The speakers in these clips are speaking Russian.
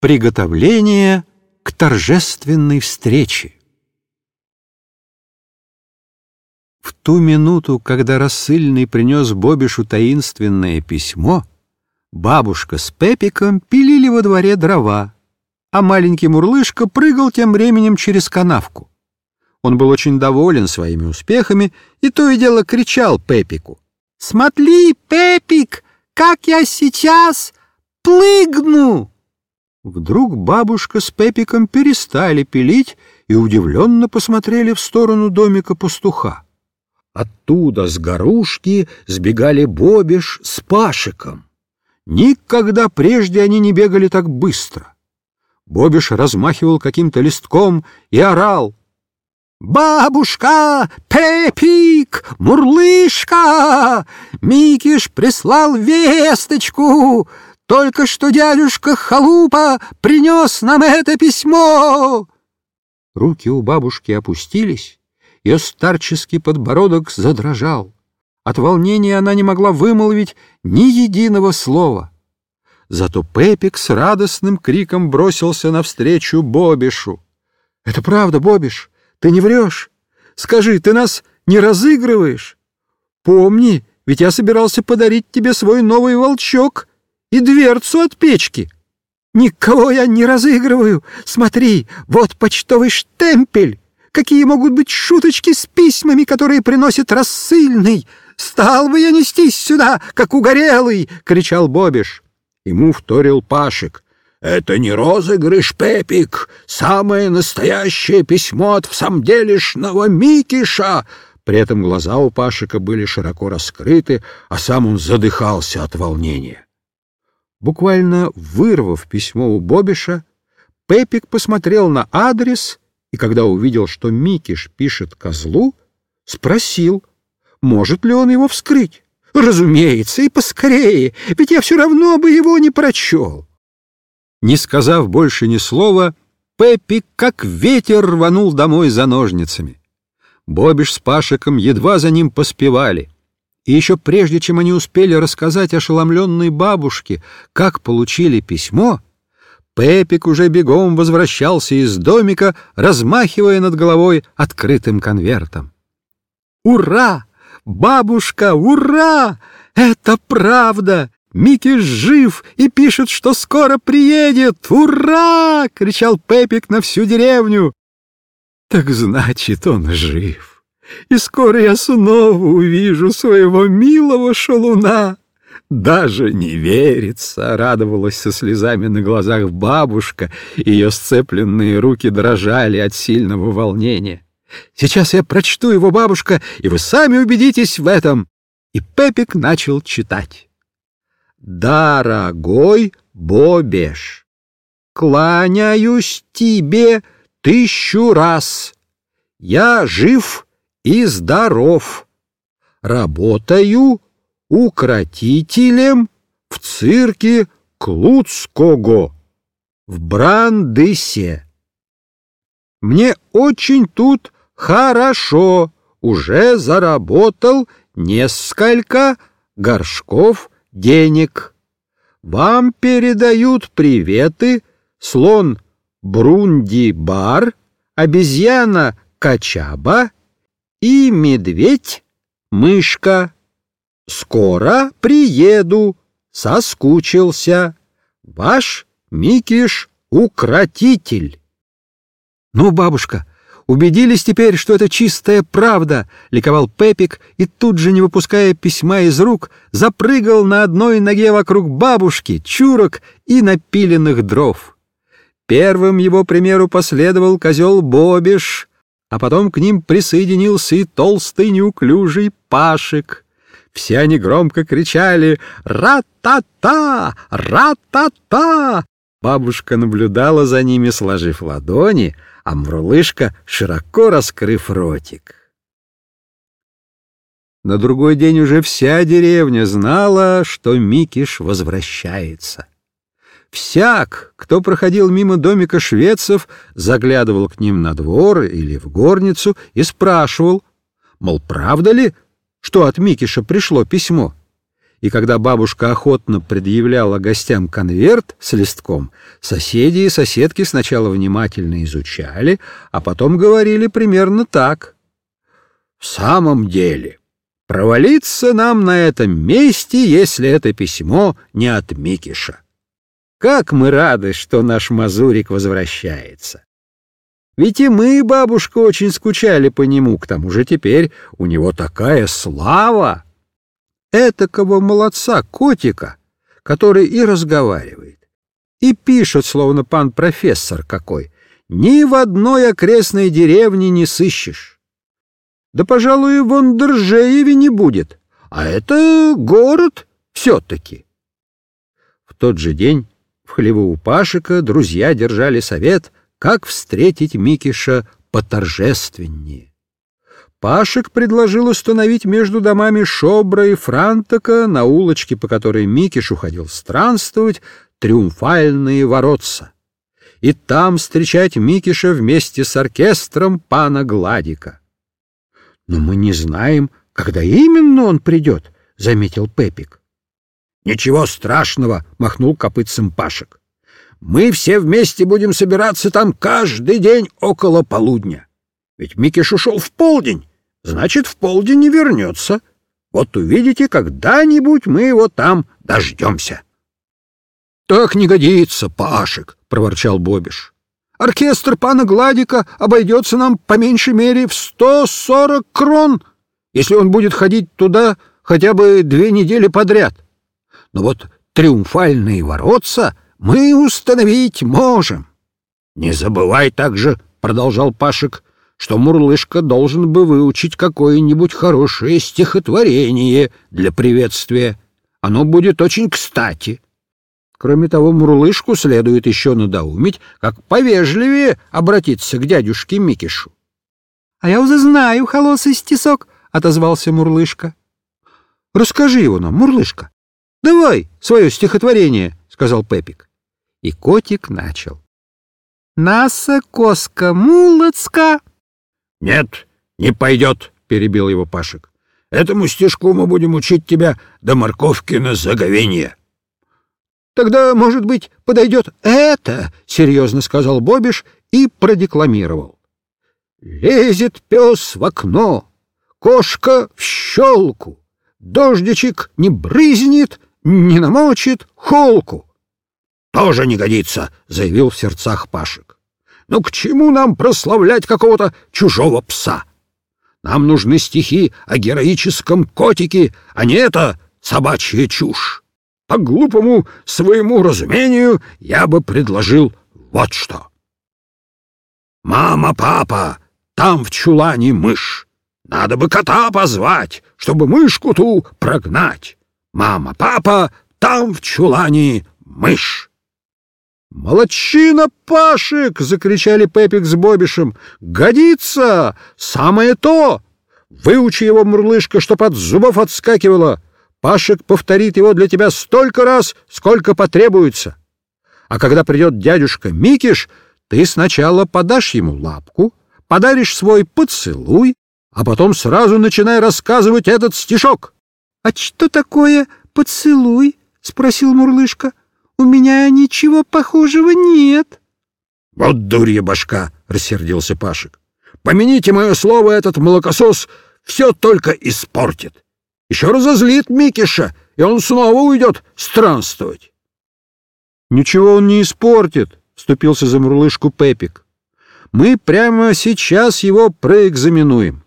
Приготовление к торжественной встрече. В ту минуту, когда рассыльный принес Бобишу таинственное письмо, бабушка с Пепиком пилили во дворе дрова, а маленький Мурлышка прыгал тем временем через канавку. Он был очень доволен своими успехами и то и дело кричал Пепику. «Смотри, Пепик, как я сейчас плыгну!» Вдруг бабушка с Пепиком перестали пилить и удивленно посмотрели в сторону домика пастуха. Оттуда с горушки сбегали Бобиш с Пашиком. Никогда прежде они не бегали так быстро. Бобиш размахивал каким-то листком и орал. «Бабушка! Пепик! Мурлышка! Микиш прислал весточку! Только что дядюшка Халупа принес нам это письмо!» Руки у бабушки опустились, ее старческий подбородок задрожал. От волнения она не могла вымолвить ни единого слова. Зато Пепик с радостным криком бросился навстречу Бобишу. — Это правда, Бобиш, ты не врешь? Скажи, ты нас не разыгрываешь? Помни, ведь я собирался подарить тебе свой новый волчок и дверцу от печки. Никого я не разыгрываю. Смотри, вот почтовый штемпель. Какие могут быть шуточки с письмами, которые приносит рассыльный? Стал бы я нестись сюда, как угорелый!» — кричал Бобиш. Ему вторил Пашек. «Это не розыгрыш, Пепик, самое настоящее письмо от всамделишного Микиша!» При этом глаза у Пашика были широко раскрыты, а сам он задыхался от волнения. Буквально вырвав письмо у Бобиша, Пепик посмотрел на адрес и, когда увидел, что Микиш пишет козлу, спросил, может ли он его вскрыть. «Разумеется, и поскорее, ведь я все равно бы его не прочел». Не сказав больше ни слова, Пеппик как ветер рванул домой за ножницами. Бобиш с Пашиком едва за ним поспевали — и еще прежде, чем они успели рассказать ошеломленной бабушке, как получили письмо, Пепик уже бегом возвращался из домика, размахивая над головой открытым конвертом. «Ура! Бабушка, ура! Это правда! Микки жив и пишет, что скоро приедет! Ура!» — кричал Пепик на всю деревню. «Так значит, он жив!» И скоро я снова увижу своего милого шалуна. Даже не верится, радовалась со слезами на глазах бабушка, ее сцепленные руки дрожали от сильного волнения. Сейчас я прочту его, бабушка, и вы сами убедитесь в этом. И Пепик начал читать. Дорогой Бобеш, кланяюсь тебе тысячу раз. Я жив и здоров. Работаю укротителем в цирке Клуцкого в Брандысе. Мне очень тут хорошо, уже заработал несколько горшков денег. Вам передают приветы слон Брунди-бар, обезьяна Качаба и медведь-мышка. Скоро приеду, соскучился. Ваш Микиш-укротитель. Ну, бабушка, убедились теперь, что это чистая правда, ликовал Пепик и тут же, не выпуская письма из рук, запрыгал на одной ноге вокруг бабушки, чурок и напиленных дров. Первым его примеру последовал козел Бобиш, а потом к ним присоединился и толстый неуклюжий Пашек. Все они громко кричали «Ра-та-та! Ра-та-та!» Бабушка наблюдала за ними, сложив ладони, а Мурлышка широко раскрыв ротик. На другой день уже вся деревня знала, что Микиш возвращается. Всяк, кто проходил мимо домика шведцев, заглядывал к ним на двор или в горницу и спрашивал, мол, правда ли, что от Микиша пришло письмо? И когда бабушка охотно предъявляла гостям конверт с листком, соседи и соседки сначала внимательно изучали, а потом говорили примерно так. «В самом деле, провалиться нам на этом месте, если это письмо не от Микиша. Как мы рады, что наш Мазурик возвращается!» Ведь и мы, бабушка, очень скучали по нему, к тому же теперь у него такая слава. Этакого молодца, котика, который и разговаривает, и пишет, словно пан профессор какой, ни в одной окрестной деревне не сыщешь. Да, пожалуй, в Ондержееве не будет, а это город все-таки. В тот же день в хлеву у Пашика друзья держали совет — как встретить Микиша поторжественнее. Пашек предложил установить между домами Шобра и Франтака на улочке, по которой Микиш уходил странствовать, триумфальные воротца. И там встречать Микиша вместе с оркестром пана Гладика. — Но мы не знаем, когда именно он придет, — заметил Пепик. — Ничего страшного, — махнул копытцем Пашек мы все вместе будем собираться там каждый день около полудня. Ведь Микиш ушел в полдень, значит, в полдень не вернется. Вот увидите, когда-нибудь мы его там дождемся. — Так не годится, Пашек, — проворчал Бобиш. — Оркестр пана Гладика обойдется нам по меньшей мере в сто сорок крон, если он будет ходить туда хотя бы две недели подряд. Но вот триумфальные воротца — мы установить можем. Не забывай также, — продолжал Пашек, — что Мурлышка должен бы выучить какое-нибудь хорошее стихотворение для приветствия. Оно будет очень кстати. Кроме того, Мурлышку следует еще надоумить, как повежливее обратиться к дядюшке Микишу. — А я уже знаю холосый стисок, — отозвался Мурлышка. — Расскажи его нам, Мурлышка. Давай свое стихотворение, — сказал Пепик. И котик начал. «Наса коска мулацка!» «Нет, не пойдет!» — перебил его Пашек. «Этому стишку мы будем учить тебя до морковки на заговенье». «Тогда, может быть, подойдет это?» — серьезно сказал Бобиш и продекламировал. «Лезет пес в окно, кошка в щелку, дождичек не брызнет, не намочит холку тоже не годится, — заявил в сердцах Пашек. Ну к чему нам прославлять какого-то чужого пса? Нам нужны стихи о героическом котике, а не это собачья чушь. По глупому своему разумению я бы предложил вот что. «Мама, папа, там в чулане мышь. Надо бы кота позвать, чтобы мышку ту прогнать. Мама, папа, там в чулане мышь». «Молодчина, Пашек!» — закричали Пепик с Бобишем. «Годится! Самое то! Выучи его, Мурлышка, чтоб от зубов отскакивало. Пашек повторит его для тебя столько раз, сколько потребуется. А когда придет дядюшка Микиш, ты сначала подашь ему лапку, подаришь свой поцелуй, а потом сразу начинай рассказывать этот стишок». «А что такое поцелуй?» — спросил Мурлышка. У меня ничего похожего нет. — Вот дурья башка! — рассердился Пашек. — Помяните мое слово, этот молокосос все только испортит. Еще разозлит Микиша, и он снова уйдет странствовать. — Ничего он не испортит, — вступился за мурлышку Пепик. — Мы прямо сейчас его проэкзаменуем.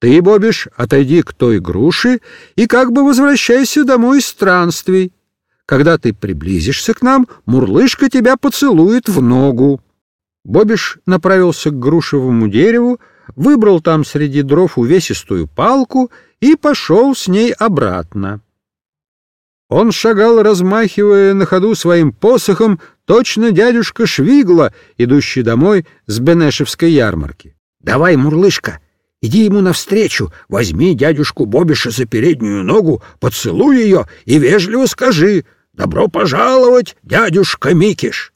Ты, Бобиш, отойди к той груши и как бы возвращайся домой из странствий. Когда ты приблизишься к нам, Мурлышка тебя поцелует в ногу. Бобиш направился к грушевому дереву, выбрал там среди дров увесистую палку и пошел с ней обратно. Он шагал, размахивая на ходу своим посохом, точно дядюшка Швигла, идущий домой с Бенешевской ярмарки. — Давай, Мурлышка, иди ему навстречу, возьми дядюшку Бобиша за переднюю ногу, поцелуй ее и вежливо скажи — Добро пожаловать, дядюшка Микиш!»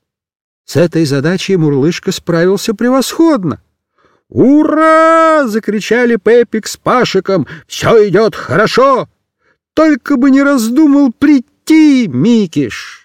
С этой задачей Мурлышка справился превосходно. «Ура!» — закричали Пепик с Пашиком. «Все идет хорошо! Только бы не раздумал прийти, Микиш.